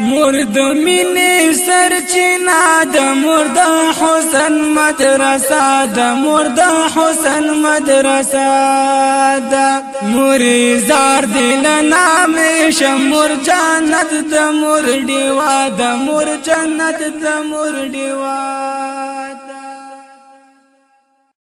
مور د مینې سرچینه د مور د حسن مدرسه د مور د حسن مدرسه د مور زار دل نام شمور جنت د مور دیوا د مور جنت د مور دیوا